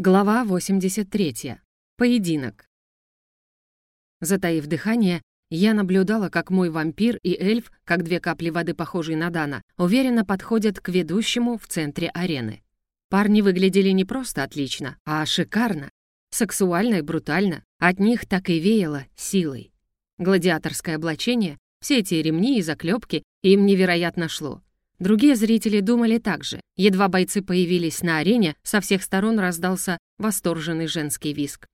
Глава 83. Поединок. Затаив дыхание, я наблюдала, как мой вампир и эльф, как две капли воды, похожие на Дана, уверенно подходят к ведущему в центре арены. Парни выглядели не просто отлично, а шикарно. Сексуально и брутально. От них так и веяло силой. Гладиаторское облачение, все эти ремни и заклепки им невероятно шло. Другие зрители думали так же. Едва бойцы появились на арене, со всех сторон раздался восторженный женский визг.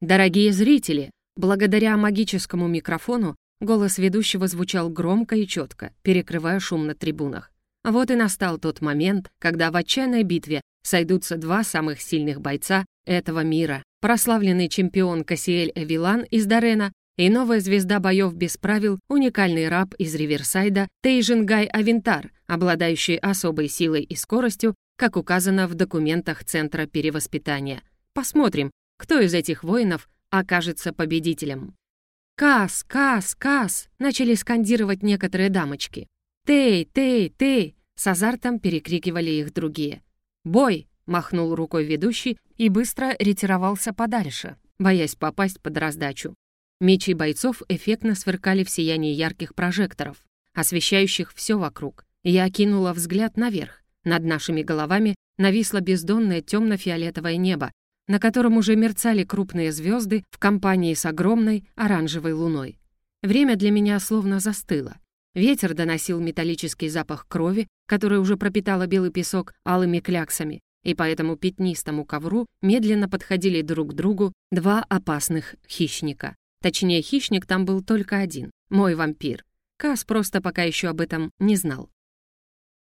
«Дорогие зрители!» Благодаря магическому микрофону голос ведущего звучал громко и четко, перекрывая шум на трибунах. Вот и настал тот момент, когда в отчаянной битве сойдутся два самых сильных бойца этого мира. Прославленный чемпион Кассиэль Эвилан из Дарена и новая звезда боев без правил, уникальный раб из Риверсайда Тейжингай Авентар, обладающий особой силой и скоростью, как указано в документах Центра перевоспитания. Посмотрим, кто из этих воинов окажется победителем. «Кас! Кас! Кас!» — начали скандировать некоторые дамочки. «Тей! Тей! Тей!» — с азартом перекрикивали их другие. «Бой!» — махнул рукой ведущий и быстро ретировался подальше, боясь попасть под раздачу. Мечи бойцов эффектно сверкали в сиянии ярких прожекторов, освещающих все вокруг. Я окинула взгляд наверх. Над нашими головами нависло бездонное темно-фиолетовое небо, на котором уже мерцали крупные звезды в компании с огромной оранжевой луной. Время для меня словно застыло. Ветер доносил металлический запах крови, который уже пропитала белый песок алыми кляксами, и по этому пятнистому ковру медленно подходили друг к другу два опасных хищника. Точнее, хищник там был только один — мой вампир. Кас просто пока еще об этом не знал.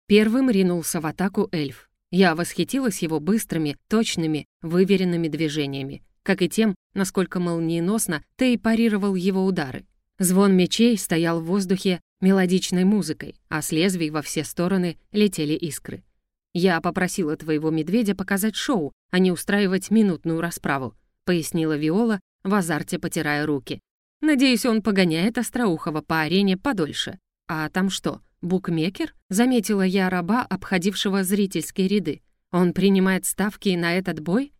Первым ринулся в атаку эльф. Я восхитилась его быстрыми, точными, выверенными движениями, как и тем, насколько молниеносно Тей парировал его удары. Звон мечей стоял в воздухе мелодичной музыкой, а с лезвий во все стороны летели искры. «Я попросила твоего медведя показать шоу, а не устраивать минутную расправу», пояснила Виола, в азарте потирая руки. «Надеюсь, он погоняет Остроухова по арене подольше. А там что, букмекер?» Заметила я раба, обходившего зрительские ряды. «Он принимает ставки на этот бой?»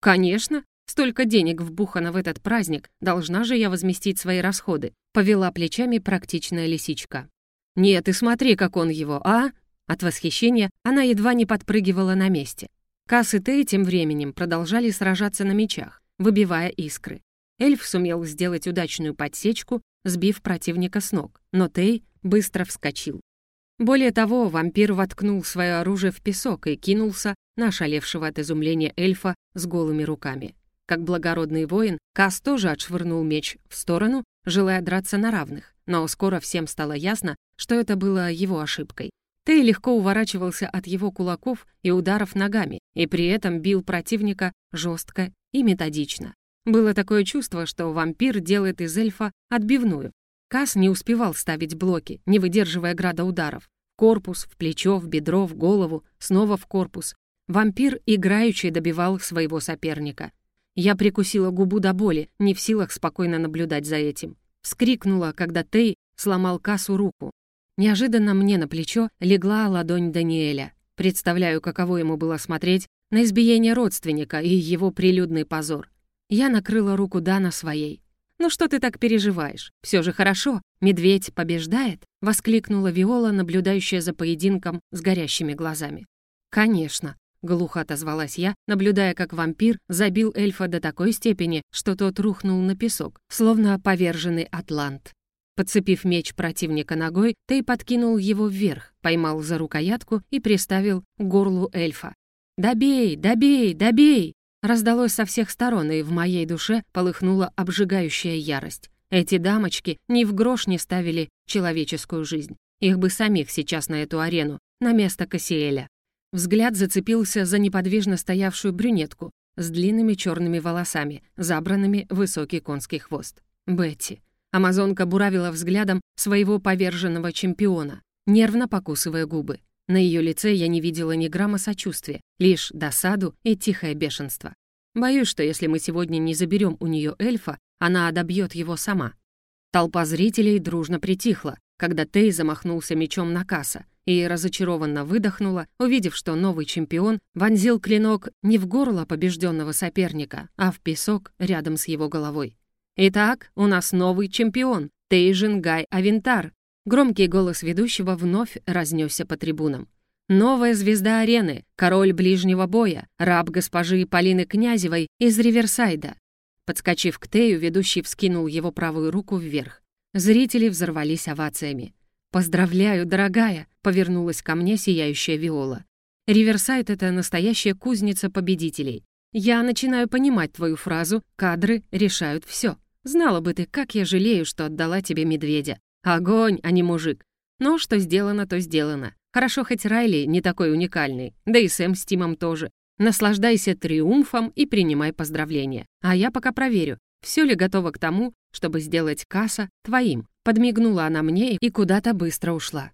«Конечно. Столько денег вбухано в этот праздник. Должна же я возместить свои расходы», — повела плечами практичная лисичка. «Нет, и смотри, как он его, а?» От восхищения она едва не подпрыгивала на месте. Касс и Тей тем временем продолжали сражаться на мечах, выбивая искры. Эльф сумел сделать удачную подсечку, сбив противника с ног, но Тей быстро вскочил. Более того, вампир воткнул свое оружие в песок и кинулся на шалевшего от изумления эльфа с голыми руками. Как благородный воин, Кас тоже отшвырнул меч в сторону, желая драться на равных, но скоро всем стало ясно, что это было его ошибкой. Тей легко уворачивался от его кулаков и ударов ногами, и при этом бил противника жестко и методично. Было такое чувство, что вампир делает из эльфа отбивную. Кас не успевал ставить блоки, не выдерживая града ударов. Корпус, в плечо, в бедро, в голову, снова в корпус. Вампир играючи добивал своего соперника. Я прикусила губу до боли, не в силах спокойно наблюдать за этим. Вскрикнула, когда Тей сломал Касу руку. Неожиданно мне на плечо легла ладонь Даниэля. Представляю, каково ему было смотреть на избиение родственника и его прилюдный позор. Я накрыла руку Дана своей. «Ну что ты так переживаешь? Все же хорошо. Медведь побеждает?» — воскликнула Виола, наблюдающая за поединком с горящими глазами. «Конечно», — глухо отозвалась я, наблюдая, как вампир забил эльфа до такой степени, что тот рухнул на песок, словно поверженный атлант. Подцепив меч противника ногой, Тей подкинул его вверх, поймал за рукоятку и приставил к горлу эльфа. «Добей, добей, добей!» Раздалось со всех сторон, и в моей душе полыхнула обжигающая ярость. Эти дамочки ни в грош не ставили человеческую жизнь. Их бы самих сейчас на эту арену, на место Кассиэля. Взгляд зацепился за неподвижно стоявшую брюнетку с длинными черными волосами, забранными высокий конский хвост. Бетти. Амазонка буравила взглядом своего поверженного чемпиона, нервно покусывая губы. На ее лице я не видела ни грамма сочувствия, лишь досаду и тихое бешенство. Боюсь, что если мы сегодня не заберем у нее эльфа, она одобьет его сама. Толпа зрителей дружно притихла, когда Тей замахнулся мечом на Касса, и разочарованно выдохнула, увидев, что новый чемпион вонзил клинок не в горло побежденного соперника, а в песок рядом с его головой. «Итак, у нас новый чемпион, Тейжин Гай Авентар». Громкий голос ведущего вновь разнесся по трибунам. Новая звезда арены, король ближнего боя, раб госпожи Полины Князевой из Риверсайда. Подскочив к Тею, ведущий вскинул его правую руку вверх. Зрители взорвались овациями. «Поздравляю, дорогая!» — повернулась ко мне сияющая Виола. «Риверсайд — это настоящая кузница победителей. Я начинаю понимать твою фразу «кадры решают все». Знала бы ты, как я жалею, что отдала тебе медведя. Огонь, а не мужик. Но что сделано, то сделано. Хорошо, хоть Райли не такой уникальный, да и Сэм с Тимом тоже. Наслаждайся триумфом и принимай поздравления. А я пока проверю, все ли готово к тому, чтобы сделать касса твоим. Подмигнула она мне и куда-то быстро ушла.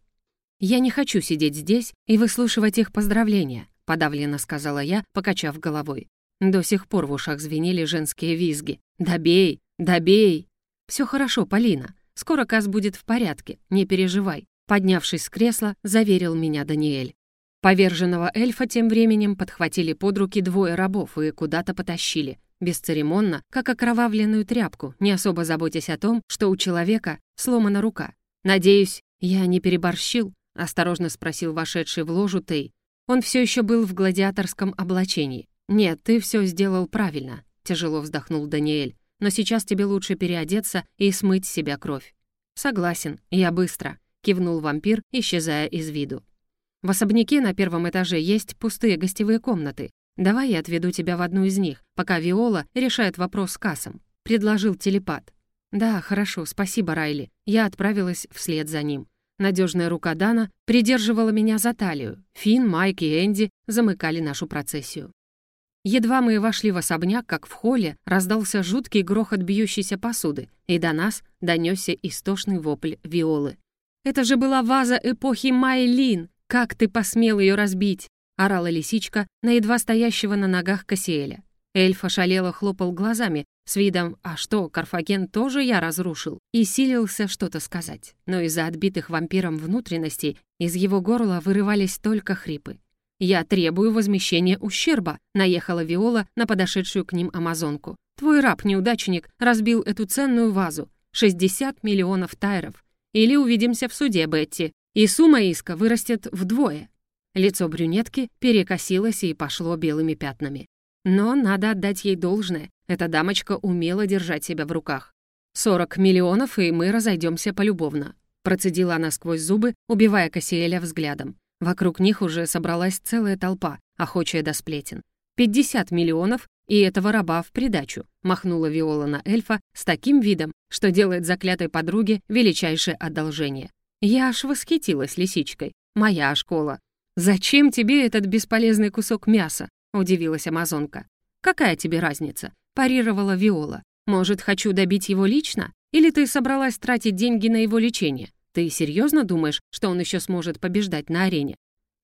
«Я не хочу сидеть здесь и выслушивать их поздравления», подавленно сказала я, покачав головой. До сих пор в ушах звенели женские визги. «Добей! Добей!» «Все хорошо, Полина. Скоро Кас будет в порядке, не переживай», поднявшись с кресла, заверил меня Даниэль. Поверженного эльфа тем временем подхватили под руки двое рабов и куда-то потащили, бесцеремонно, как окровавленную тряпку, не особо заботясь о том, что у человека сломана рука. «Надеюсь, я не переборщил?» — осторожно спросил вошедший в ложу Тей. Он все еще был в гладиаторском облачении. «Нет, ты все сделал правильно», — тяжело вздохнул Даниэль. «Но сейчас тебе лучше переодеться и смыть с себя кровь». «Согласен, я быстро», — кивнул вампир, исчезая из виду. «В особняке на первом этаже есть пустые гостевые комнаты. Давай я отведу тебя в одну из них, пока Виола решает вопрос с кассом», — предложил телепат. «Да, хорошо, спасибо, Райли». Я отправилась вслед за ним. Надежная рука Дана придерживала меня за талию. Финн, Майк и Энди замыкали нашу процессию. Едва мы вошли в особняк, как в холле раздался жуткий грохот бьющейся посуды, и до нас донесся истошный вопль Виолы. «Это же была ваза эпохи Майлин! Как ты посмел ее разбить?» — орала лисичка на едва стоящего на ногах Кассиэля. Эльф ошалело хлопал глазами, с видом «А что, Карфаген тоже я разрушил?» и силился что-то сказать. Но из-за отбитых вампиром внутренностей из его горла вырывались только хрипы. «Я требую возмещения ущерба», — наехала Виола на подошедшую к ним амазонку. «Твой раб-неудачник разбил эту ценную вазу. 60 миллионов тайров. Или увидимся в суде, Бетти. И сумма иска вырастет вдвое». Лицо брюнетки перекосилось и пошло белыми пятнами. Но надо отдать ей должное. Эта дамочка умела держать себя в руках. «Сорок миллионов, и мы разойдемся полюбовно», процедила она сквозь зубы, убивая Кассиэля взглядом. Вокруг них уже собралась целая толпа, охочая до сплетен. «Пятьдесят миллионов, и этого раба в придачу», махнула Виола на эльфа с таким видом, что делает заклятой подруге величайшее одолжение. Я аж восхитилась лисичкой. Моя школа. «Зачем тебе этот бесполезный кусок мяса?» — удивилась амазонка. «Какая тебе разница?» — парировала Виола. «Может, хочу добить его лично? Или ты собралась тратить деньги на его лечение? Ты серьезно думаешь, что он еще сможет побеждать на арене?»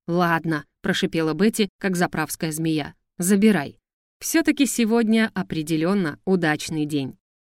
«Ладно», — прошипела Бетти, как заправская змея. «Забирай. Все-таки сегодня определенно удачный день».